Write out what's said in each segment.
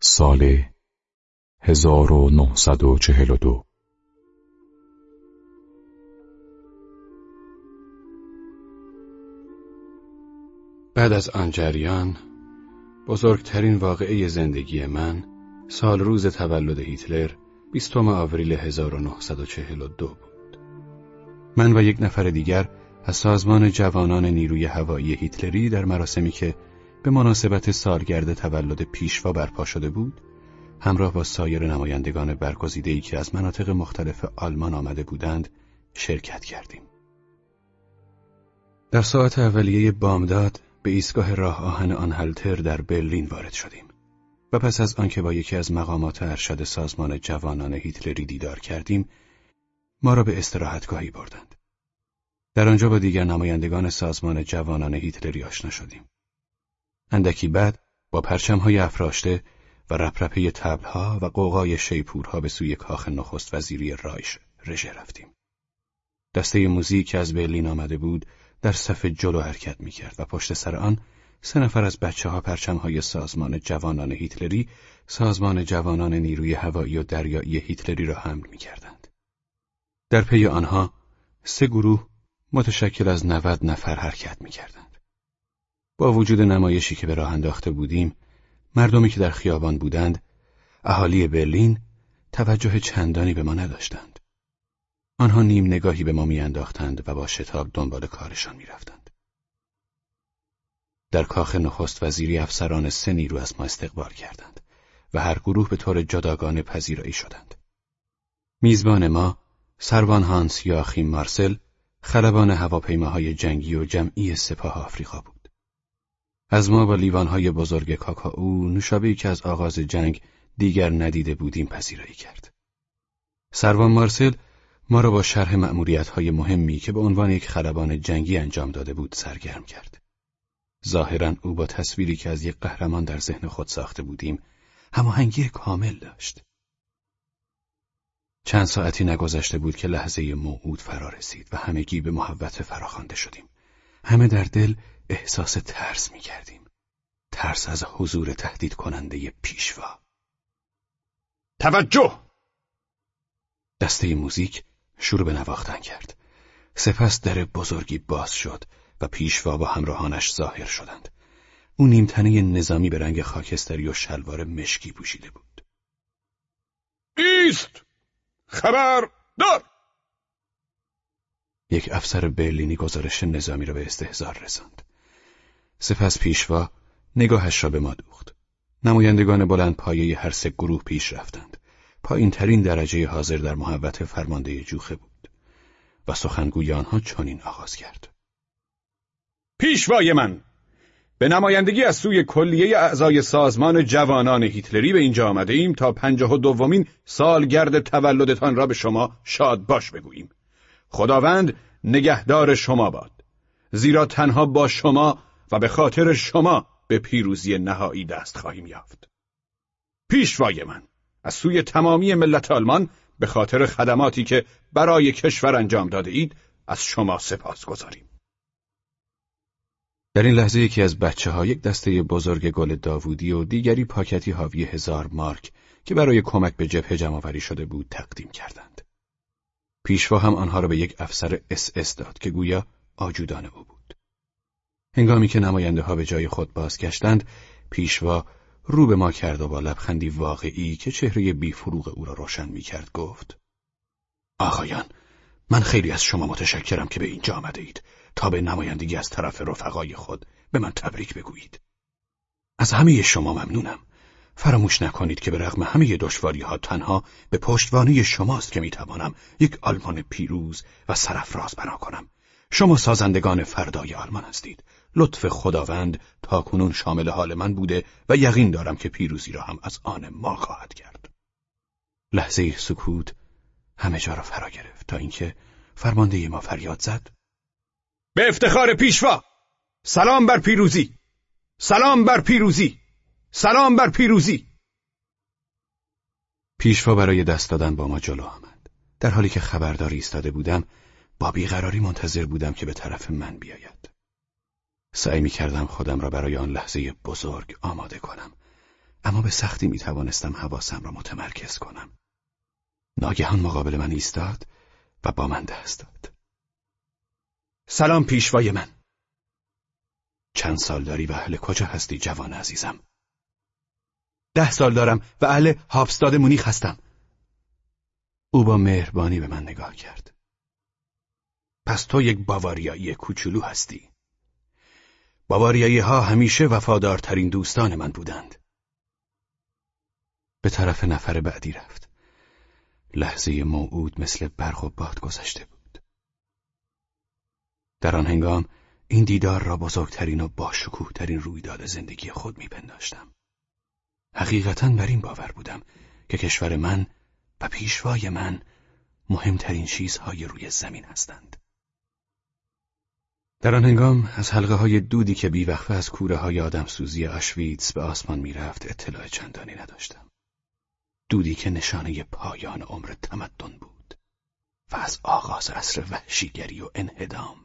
سال 1942 بعد از آن جریان بزرگترین واقعه زندگی من سال روز تولد هیتلر 20 آوریل 1942 بود. من و یک نفر دیگر از سازمان جوانان نیروی هوایی هیتلری در مراسمی که به مناسبت سالگرد تولد پیشوا برپا شده بود همراه با سایر نمایندگان برگزیده‌ای که از مناطق مختلف آلمان آمده بودند شرکت کردیم. در ساعت اولیه بامداد به ایستگاه راه آهن آنهلتر در برلین وارد شدیم و پس از آنکه با یکی از مقامات ارشد سازمان جوانان هیتلری دیدار کردیم ما را به استراحتگاهی بردند. در آنجا با دیگر نمایندگان سازمان جوانان هیتلری آشنا شدیم. اندکی بعد با پرچمهای افراشته و رپرپه تبلها و قوقای شیپورها به سوی کاخ نخست وزیری رایش رژه رفتیم. دسته موزیک که از برلین آمده بود در صف جلو حرکت می کرد و پشت سر آن سه نفر از بچه ها پرچم های سازمان جوانان هیتلری سازمان جوانان نیروی هوایی و دریایی هیتلری را حمل می کردند. در پی آنها سه گروه متشکل از 90 نفر حرکت می کردند. با وجود نمایشی که به راه انداخته بودیم مردمی که در خیابان بودند اهالی برلین توجه چندانی به ما نداشتند. آنها نیم نگاهی به ما میانداختند و با شتاب دنبال کارشان می‌رفتند. در کاخ نخست وزیری افسران سه نیرو از ما استقبال کردند و هر گروه به طور جداگانه پذیرایی شدند. میزبان ما سروان هانس یاخیم مارسل خلبان هواپیماهای جنگی و جمعی سپاه آفریقا بود. از ما با لیوانهای بزرگ کاکائو نوشابهی که از آغاز جنگ دیگر ندیده بودیم پذیرایی کرد. سروان مارسل ما را با شرح های مهمی که به عنوان یک خلبان جنگی انجام داده بود سرگرم کرد. ظاهرا او با تصویری که از یک قهرمان در ذهن خود ساخته بودیم هماهنگی کامل داشت. چند ساعتی نگذشته بود که لحظه موعود فرا رسید و همگی به محبت فراخوانده شدیم. همه در دل احساس ترس می کردیم. ترس از حضور تهدید کننده پیشوا. توجه! دسته موزیک شروع به نواختن کرد. سپس در بزرگی باز شد و پیشوا با همراهانش ظاهر شدند. او نیمتنه نظامی به رنگ خاکستری و شلوار مشکی پوشیده بود. ایست! خبر دار! یک افسر برلینی گزارش نظامی را به استهزار رساند. سپس پیشوا نگاهش را به ما دوخت. نمایندگان بلند پایه هر سه گروه پیش رفتند. پایین ترین درجه حاضر در محوت فرمانده جوخه بود و سخنگوی آنها چنین آغاز کرد. پیشوای من به نمایندگی از سوی کلیه اعضای سازمان جوانان هیتلری به اینجا آمده ایم تا پنجاه و دومین سالگرد تولدتان را به شما شاد باش بگوییم. خداوند نگهدار شما باد. زیرا تنها با شما و به خاطر شما به پیروزی نهایی دست خواهیم یافت. پیشوای من از سوی تمامی ملت آلمان به خاطر خدماتی که برای کشور انجام داده اید از شما سپاس گذاریم. در این لحظه یکی از بچه ها یک دسته بزرگ گل داوودی و دیگری پاکتی حاوی هزار مارک که برای کمک به جبهه جمعآوری شده بود تقدیم کردند. پیشوا هم آنها را به یک افسر اس اس داد که گویا آجودان او بود. هنگامی که نماینده ها به جای خود بازگشتند، پیشوا رو به ما کرد و با لبخندی واقعی که چهره بیفروغ او را روشن می کرد گفت آقایان من خیلی از شما متشکرم که به اینجا آمده اید تا به نمایندگی از طرف رفقای خود به من تبریک بگویید. از همه شما ممنونم. فراموش نکنید که به رغم همه دشواری ها تنها به پشتوانه شماست که می‌توانم یک آلمان پیروز و سرفراز بنا کنم. شما سازندگان فردای آلمان هستید. لطف خداوند تا کنون شامل حال من بوده و یقین دارم که پیروزی را هم از آن ما خواهد کرد. لحظه سکوت همه جا را فرا گرفت تا اینکه فرمانده ما فریاد زد. به افتخار پیشوا! سلام بر پیروزی! سلام بر پیروزی! سلام بر پیروزی! پیشوا برای دست دادن با ما جلو آمد. در حالی که خبرداری ایستاده بودم با بیقراری منتظر بودم که به طرف من بیاید. سعی می کردم خودم را برای آن لحظه بزرگ آماده کنم اما به سختی می توانستم حواسم را متمرکز کنم. ناگهان مقابل من ایستاد و با من دست داد. سلام پیشوای من. چند سال داری و اهل کجا هستی جوان عزیزم؟ ده سال دارم و اهل هاپستاد مونیخ هستم. او با مهربانی به من نگاه کرد. پس تو یک باواریایی کوچولو هستی. باواریایی ها همیشه وفادارترین دوستان من بودند. به طرف نفر بعدی رفت. لحظه موعود مثل برق و باد گذشته بود. در آن هنگام این دیدار را بزرگترین و باشکوهترین رویداد زندگی خود میپنداشتم. حقیقتا بر این باور بودم که کشور من و پیشوای من مهمترین چیزهای روی زمین هستند. در آن هنگام از حلقه های دودی که بیوقفه از کوره های آدمسوزی آشویتس به آسمان می‌رفت اطلاع چندانی نداشتم. دودی که نشانه پایان عمر تمدن بود و از آغاز عصر وحشیگری و انهدام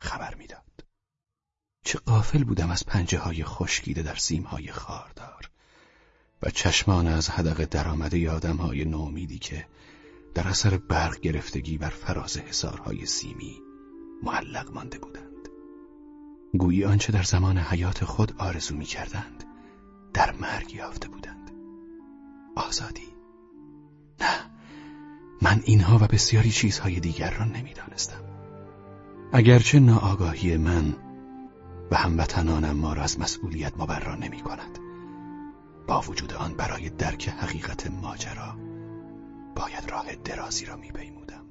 خبر می‌داد. چه قافل بودم از پنجه های خشکیده در سیم های خاردار و چشمان از حدق درآمده آدم های نومیدی که در اثر برق گرفتگی بر فراز حسارهای سیمی معلق مانده بودند. گویی آنچه در زمان حیات خود آرزو می کردند در مرگ یافته بودند. آزادی. نه من اینها و بسیاری چیزهای دیگر را نمی‌دانستم. اگرچه ناآگاهی من و هموطنانم ما را از مسئولیت مبرا نمی کند با وجود آن برای درک حقیقت ماجرا باید راه درازی را میپیمودم.